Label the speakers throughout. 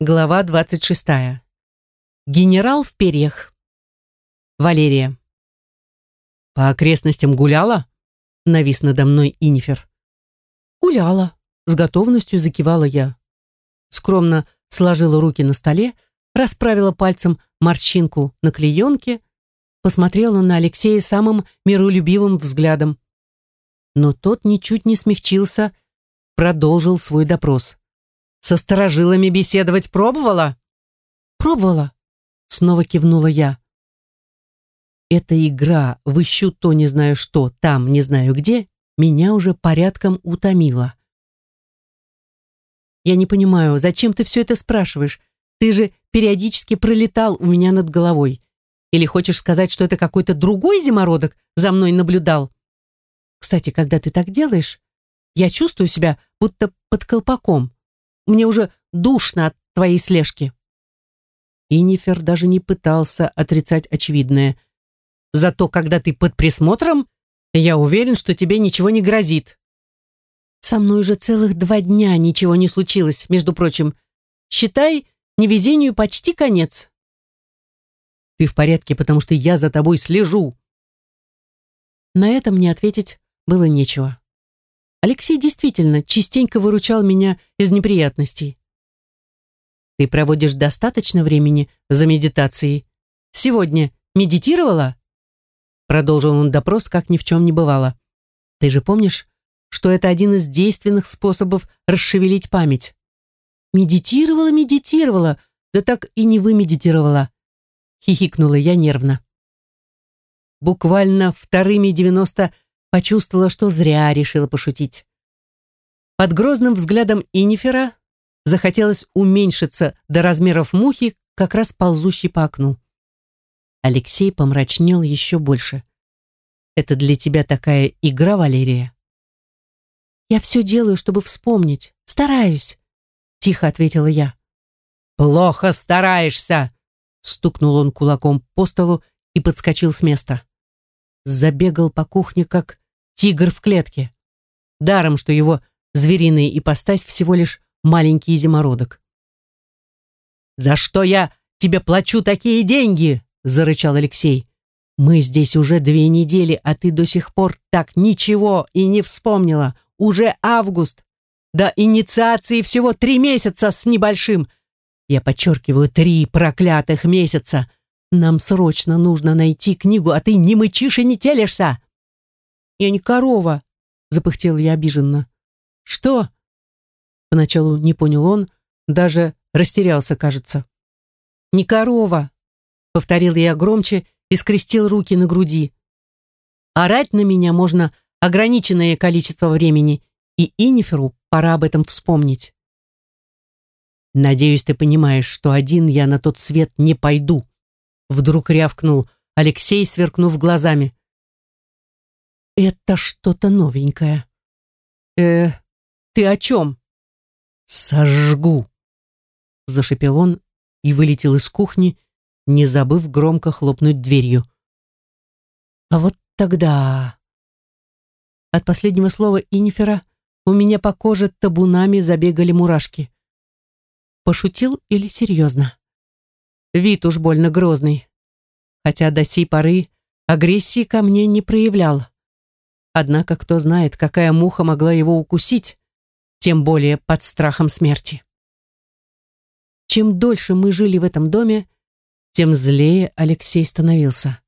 Speaker 1: Глава 26. Генерал в перьях. Валерия. «По окрестностям гуляла?» — навис надо мной Инифер. «Гуляла», — с готовностью закивала я. Скромно сложила руки на столе, расправила пальцем морщинку на клеенке, посмотрела на Алексея самым миролюбивым взглядом. Но тот ничуть не смягчился, продолжил свой допрос. Со сторожилами беседовать пробовала? Пробовала. Снова кивнула я. Эта игра «Выщу то не знаю что, там не знаю где» меня уже порядком утомила. Я не понимаю, зачем ты все это спрашиваешь? Ты же периодически пролетал у меня над головой. Или хочешь сказать, что это какой-то другой зимородок за мной наблюдал? Кстати, когда ты так делаешь, я чувствую себя будто под колпаком. Мне уже душно от твоей слежки». Инифер даже не пытался отрицать очевидное. «Зато когда ты под присмотром, я уверен, что тебе ничего не грозит». «Со мной уже целых два дня ничего не случилось, между прочим. Считай, невезению почти конец». «Ты в порядке, потому что я за тобой слежу». На это мне ответить было нечего. Алексей действительно частенько выручал меня из неприятностей. Ты проводишь достаточно времени за медитацией. Сегодня медитировала? Продолжил он допрос, как ни в чем не бывало. Ты же помнишь, что это один из действенных способов расшевелить память? Медитировала, медитировала, да так и не вымедитировала. Хихикнула я нервно. Буквально вторыми девяносто почувствовала, что зря решила пошутить. Под грозным взглядом Инифера захотелось уменьшиться до размеров мухи, как раз ползущей по окну. Алексей помрачнел еще больше. «Это для тебя такая игра, Валерия?» «Я все делаю, чтобы вспомнить. Стараюсь», — тихо ответила я. «Плохо стараешься!» — стукнул он кулаком по столу и подскочил с места забегал по кухне, как тигр в клетке. Даром, что его звериная ипостась всего лишь маленький зимородок. «За что я тебе плачу такие деньги?» – зарычал Алексей. «Мы здесь уже две недели, а ты до сих пор так ничего и не вспомнила. Уже август. До инициации всего три месяца с небольшим. Я подчеркиваю, три проклятых месяца. Нам срочно нужно найти книгу, а ты не мычишь и не телишься. Я не корова, запыхтел я обиженно. Что? Поначалу не понял он, даже растерялся, кажется. Не корова, повторил я громче и скрестил руки на груди. Орать на меня можно ограниченное количество времени, и Иниферу пора об этом вспомнить. Надеюсь, ты понимаешь, что один я на тот свет не пойду. Вдруг рявкнул Алексей, сверкнув глазами. «Это что-то новенькое». «Э, ты о чем?» «Сожгу», — зашипел он и вылетел из кухни, не забыв громко хлопнуть дверью. А вот тогда... От последнего слова Инифера у меня по коже табунами забегали мурашки. Пошутил или серьезно? Вид уж больно грозный. Хотя до сей поры агрессии ко мне не проявлял. Однако кто знает, какая муха могла его укусить, тем более под страхом смерти. Чем дольше мы жили в этом доме, тем злее Алексей становился.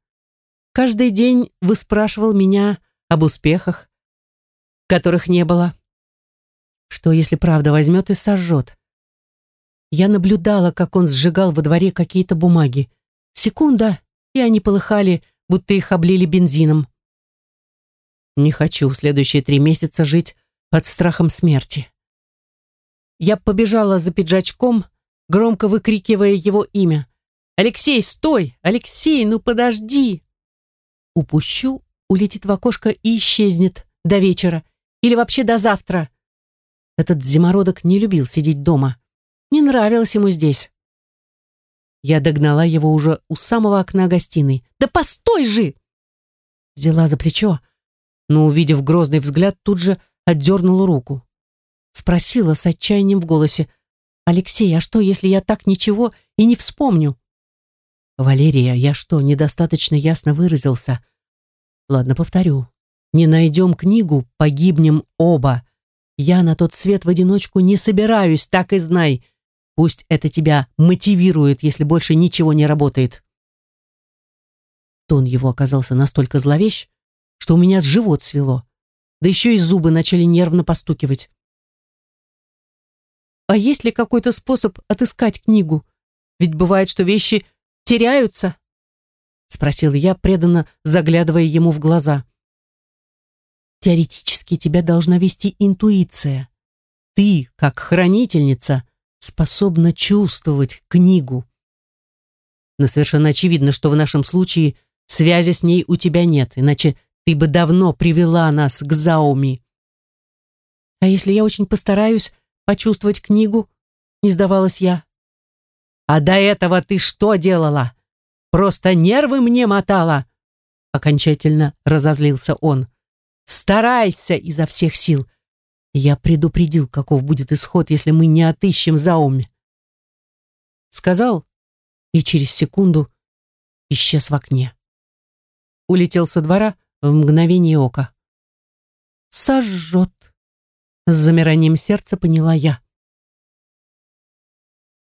Speaker 1: Каждый день выспрашивал меня об успехах, которых не было. Что, если правда возьмет и сожжет? Я наблюдала, как он сжигал во дворе какие-то бумаги. Секунда, и они полыхали, будто их облили бензином. Не хочу в следующие три месяца жить под страхом смерти. Я побежала за пиджачком, громко выкрикивая его имя. «Алексей, стой! Алексей, ну подожди!» Упущу, улетит в окошко и исчезнет до вечера. Или вообще до завтра. Этот зимородок не любил сидеть дома. Не нравилось ему здесь. Я догнала его уже у самого окна гостиной. «Да постой же!» Взяла за плечо, но, увидев грозный взгляд, тут же отдернула руку. Спросила с отчаянием в голосе. Алексей, а что, если я так ничего и не вспомню? Валерия, я что, недостаточно ясно выразился? Ладно, повторю. Не найдем книгу, погибнем оба. Я на тот свет в одиночку не собираюсь, так и знай. Пусть это тебя мотивирует, если больше ничего не работает. Тон его оказался настолько зловещ, что у меня живот свело. Да еще и зубы начали нервно постукивать. А есть ли какой-то способ отыскать книгу? Ведь бывает, что вещи теряются, спросил я, преданно заглядывая ему в глаза. Теоретически тебя должна вести интуиция. Ты, как хранительница, способна чувствовать книгу. Но совершенно очевидно, что в нашем случае связи с ней у тебя нет, иначе ты бы давно привела нас к Зауми. А если я очень постараюсь, почувствовать книгу?» Не сдавалась я. «А до этого ты что делала? Просто нервы мне мотала!» Окончательно разозлился он. «Старайся изо всех сил!» Я предупредил, каков будет исход, если мы не отыщем Зауми. Сказал, и через секунду исчез в окне. Улетел со двора в мгновение ока. «Сожжет!» С замиранием сердца поняла я.